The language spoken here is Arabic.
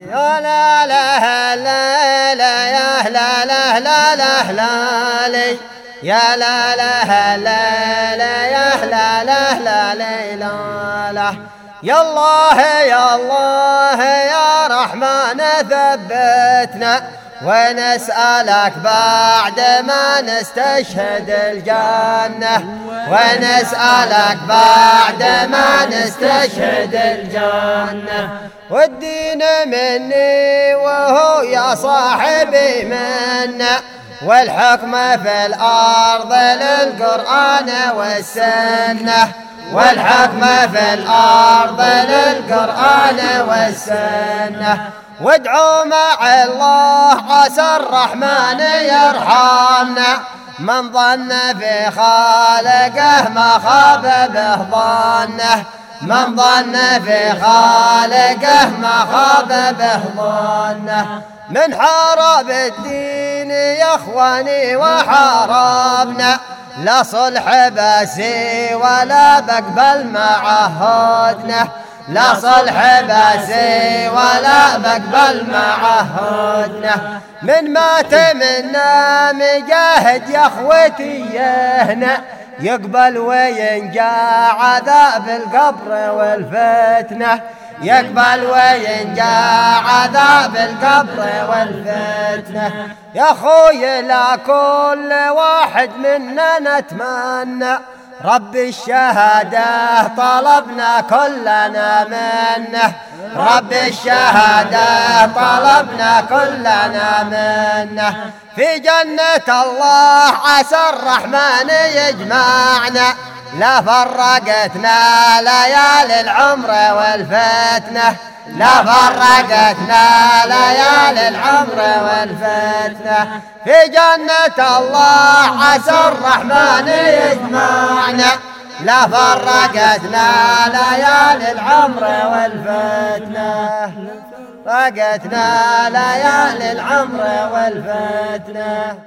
يا لا لا لا لا يا لا لا لا لا لا لي يا لا لا لا لا يا لا لا لا لا لا يا الله يا الله يا رحمن ثبتنا ونسألك بعد ما نستشهد الجنة. ونسألك بعد ما نستشهد الجنة. والدين مني وهو يا صاحبي منا والحكم في الأرض للقرآن والسنة. والحكم في الأرض للقرآن والسنة. وادعوا مع الله عسى الرحمن يرحمنا. من ظن في خالقه ما خاب به ظنه. من ظن في خالقه ما خاب به ظنه. من حارب الدين يا إخواني وحاربنا. لا صلح باسي ولا بقبل معهدنا. لا صلح باسي ولا بقبل معهدنا. من مات منا مجاهد يا أخوتي يهنأ. يقبل وينجا عذاب القبر والفتنة. يقبل وينجا عذاب القبر والفتنة. يا خوي لا كل واحد منا نتمنى. رب الشهادة طلبنا كلنا منه. رب الشهادة طلبنا كلنا منه. في جنة الله عسى الرحمن يجمعنا. لا فرقتنا ليالي العمر والفتنة. لا فرقتنا ليالي العمر والفتنة. في جنة الله عسى الرحمن يجمعنا. لا فرقتنا ليالي العمر والفتنة. فرقتنا ليالي العمر والفتنة.